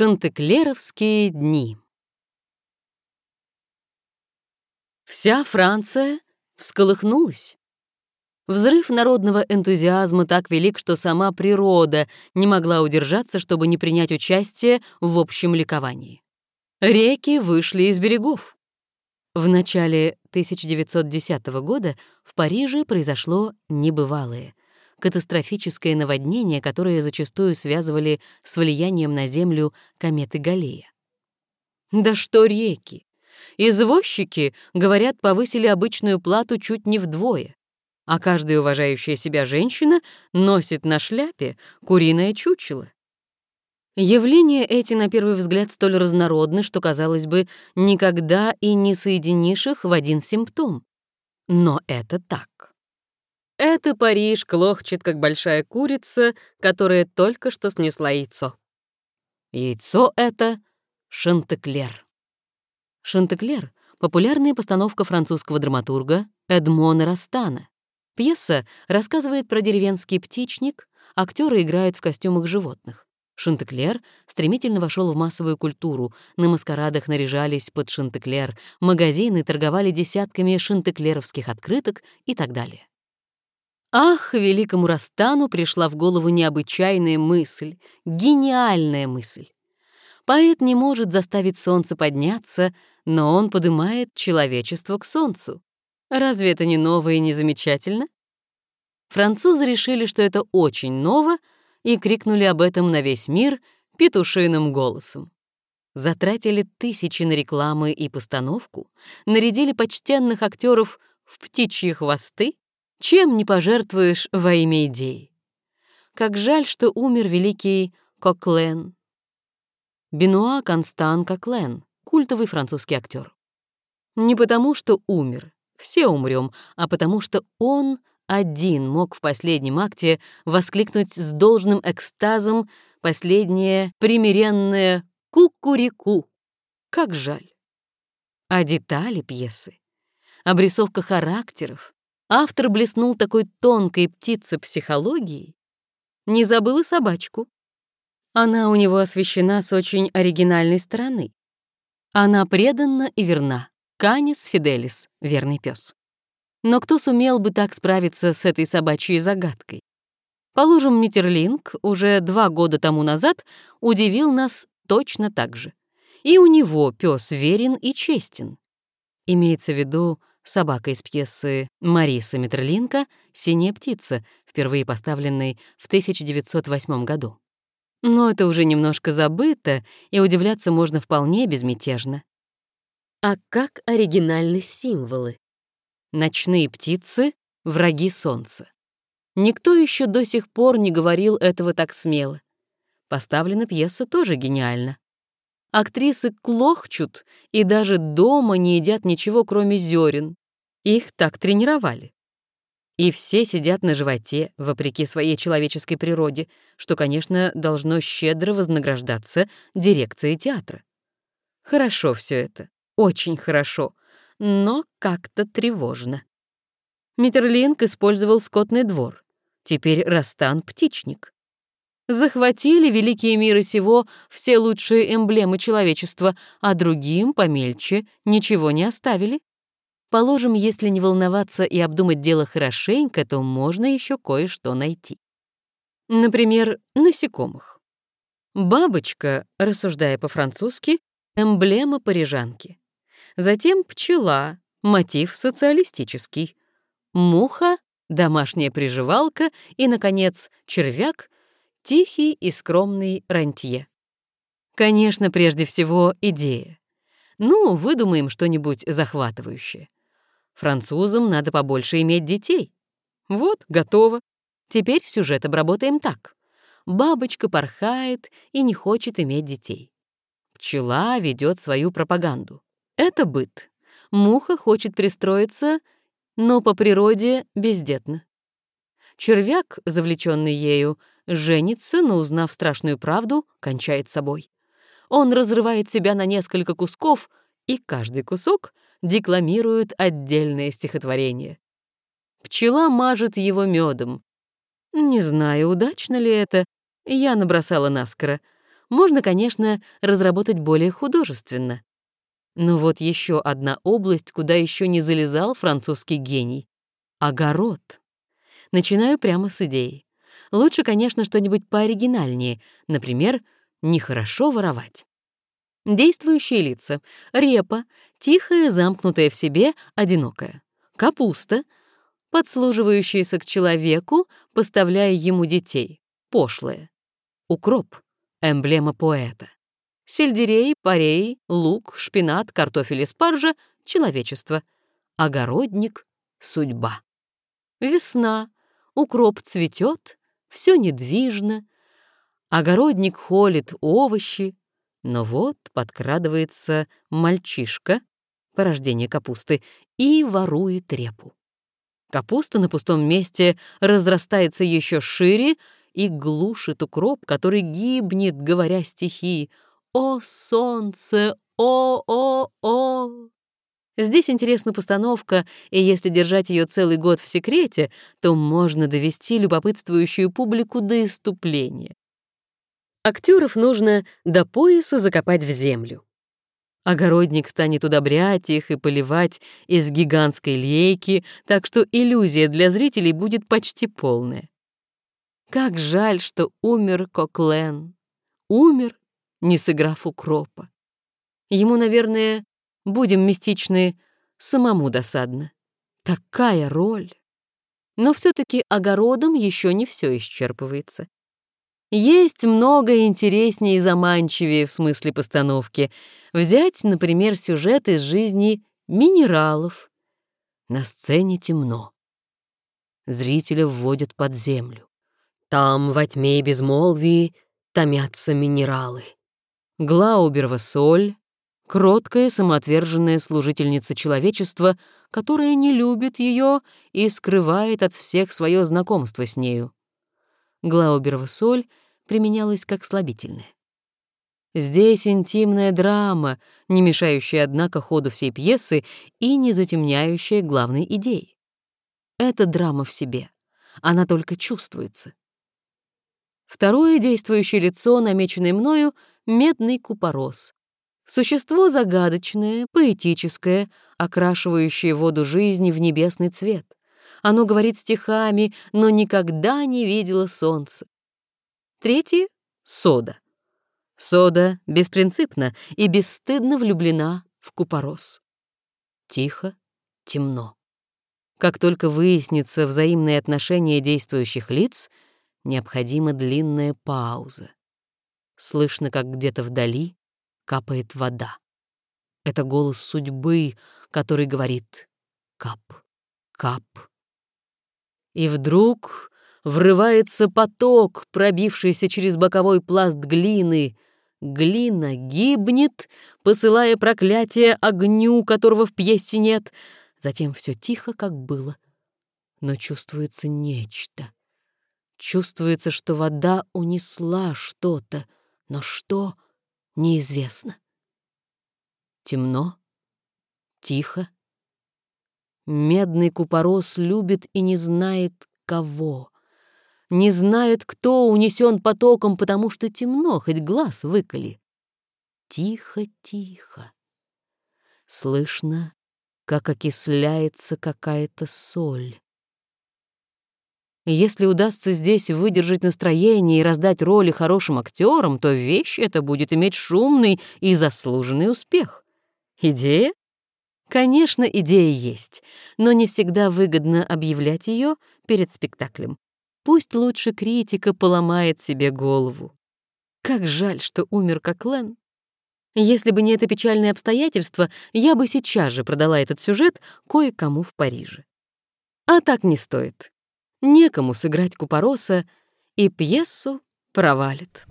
Шантеклеровские дни. Вся Франция всколыхнулась. Взрыв народного энтузиазма так велик, что сама природа не могла удержаться, чтобы не принять участие в общем ликовании. Реки вышли из берегов. В начале 1910 года в Париже произошло небывалое — катастрофическое наводнение, которое зачастую связывали с влиянием на Землю кометы Галлея. Да что реки! Извозчики, говорят, повысили обычную плату чуть не вдвое, а каждая уважающая себя женщина носит на шляпе куриное чучело. Явления эти, на первый взгляд, столь разнородны, что, казалось бы, никогда и не соединишь их в один симптом. Но это так. Это Париж клохчет, как большая курица, которая только что снесла яйцо. Яйцо — это Шантеклер. Шантеклер — популярная постановка французского драматурга Эдмона Растана. Пьеса рассказывает про деревенский птичник, актеры играют в костюмах животных. Шантеклер стремительно вошел в массовую культуру, на маскарадах наряжались под Шантеклер, магазины торговали десятками шантеклеровских открыток и так далее. Ах, великому Растану пришла в голову необычайная мысль, гениальная мысль. Поэт не может заставить солнце подняться, но он поднимает человечество к солнцу. Разве это не ново и не замечательно? Французы решили, что это очень ново, и крикнули об этом на весь мир петушиным голосом. Затратили тысячи на рекламы и постановку, нарядили почтенных актеров в птичьи хвосты, чем не пожертвуешь во имя идеи. Как жаль, что умер великий Коклен, Бенуа Констан Коклен, культовый французский актер. Не потому, что умер, все умрем, а потому что он один мог в последнем акте воскликнуть с должным экстазом последнее примиренное «кукурику». Как жаль. А детали пьесы, обрисовка характеров, автор блеснул такой тонкой птице психологией, не забыл и собачку, она у него освещена с очень оригинальной стороны. Она преданна и верна. Канис Фиделис, верный пес. Но кто сумел бы так справиться с этой собачьей загадкой? Положим, Митерлинг уже два года тому назад удивил нас точно так же. И у него пес верен и честен. Имеется в виду собака из пьесы Мариса Митерлинка «Синяя птица», впервые поставленной в 1908 году. Но это уже немножко забыто, и удивляться можно вполне безмятежно. А как оригинальны символы? Ночные птицы — враги солнца. Никто еще до сих пор не говорил этого так смело. Поставлена пьеса тоже гениально. Актрисы клохчут и даже дома не едят ничего, кроме зерен. Их так тренировали. И все сидят на животе, вопреки своей человеческой природе, что, конечно, должно щедро вознаграждаться дирекцией театра. Хорошо все это, очень хорошо, но как-то тревожно. Миттерлинг использовал скотный двор, теперь Растан — птичник. Захватили великие миры сего все лучшие эмблемы человечества, а другим, помельче, ничего не оставили. Положим, если не волноваться и обдумать дело хорошенько, то можно еще кое-что найти. Например, насекомых. Бабочка, рассуждая по-французски, эмблема парижанки. Затем пчела, мотив социалистический. Муха, домашняя приживалка и, наконец, червяк, тихий и скромный рантье. Конечно, прежде всего, идея. Ну, выдумаем что-нибудь захватывающее. Французам надо побольше иметь детей. Вот, готово. Теперь сюжет обработаем так. Бабочка порхает и не хочет иметь детей. Пчела ведет свою пропаганду. Это быт. Муха хочет пристроиться, но по природе бездетна. Червяк, завлеченный ею, женится, но, узнав страшную правду, кончает собой. Он разрывает себя на несколько кусков, и каждый кусок декламирует отдельное стихотворение. Пчела мажет его медом. Не знаю, удачно ли это, я набросала наскоро. можно, конечно, разработать более художественно. Но вот еще одна область, куда еще не залезал французский гений — огород. Начинаю прямо с идеи. Лучше, конечно, что-нибудь пооригинальнее, например, «нехорошо воровать». Действующие лица. Репа, тихая, замкнутая в себе, одинокая. Капуста, подслуживающаяся к человеку, поставляя ему детей, пошлая. Укроп, эмблема поэта. Сельдерей, парей, лук, шпинат, картофель и спаржа — человечество. Огородник — судьба. Весна, укроп цветет, все недвижно. Огородник холит овощи, но вот подкрадывается мальчишка, порождение капусты, и ворует репу. Капуста на пустом месте разрастается еще шире и глушит укроп, который гибнет, говоря стихи «О, солнце! О-о-о!» Здесь интересна постановка, и если держать ее целый год в секрете, то можно довести любопытствующую публику до иступления. Актеров нужно до пояса закопать в землю. Огородник станет удобрять их и поливать из гигантской лейки, так что иллюзия для зрителей будет почти полная. Как жаль, что умер Коклен. Умер, не сыграв укропа. Ему, наверное, будем мистичны, самому досадно. Такая роль. Но все таки огородом еще не все исчерпывается. Есть много интереснее и заманчивее в смысле постановки. Взять, например, сюжет из жизни минералов. На сцене темно. Зрителя вводят под землю. Там, во тьме и безмолвии, томятся минералы. Глауберова соль, кроткая самоотверженная служительница человечества, которая не любит ее и скрывает от всех свое знакомство с нею. Глауберова соль применялась как слабительное. Здесь интимная драма, не мешающая, однако, ходу всей пьесы и не затемняющая главной идеи. Это драма в себе, она только чувствуется. Второе действующее лицо, намеченное мною, — медный купорос. Существо загадочное, поэтическое, окрашивающее воду жизни в небесный цвет. Оно говорит стихами, но никогда не видело солнца. Третье — сода. Сода беспринципна и бесстыдно влюблена в купорос. Тихо, темно. Как только выяснится взаимные отношения действующих лиц, необходима длинная пауза. Слышно, как где-то вдали капает вода. Это голос судьбы, который говорит «кап, кап, и вдруг врывается поток, пробившийся через боковой пласт глины. Глина гибнет, посылая проклятие огню, которого в пьесе нет. Затем все тихо, как было. Но чувствуется нечто. Чувствуется, что вода унесла что-то, но что — неизвестно. Темно, тихо, Медный купорос любит и не знает кого. Не знает, кто унесен потоком, потому что темно, хоть глаз выколи. Тихо-тихо. Слышно, как окисляется какая-то соль. Если удастся здесь выдержать настроение и раздать роли хорошим актерам, то вещь эта будет иметь шумный и заслуженный успех. Идея? Конечно, идея есть, но не всегда выгодно объявлять ее перед спектаклем. Пусть лучше критика поломает себе голову. Как жаль, что умер Коклен. Если бы не это печальное обстоятельство, я бы сейчас же продала этот сюжет кое-кому в Париже. А так не стоит. Некому сыграть Купороса, и пьесу провалит.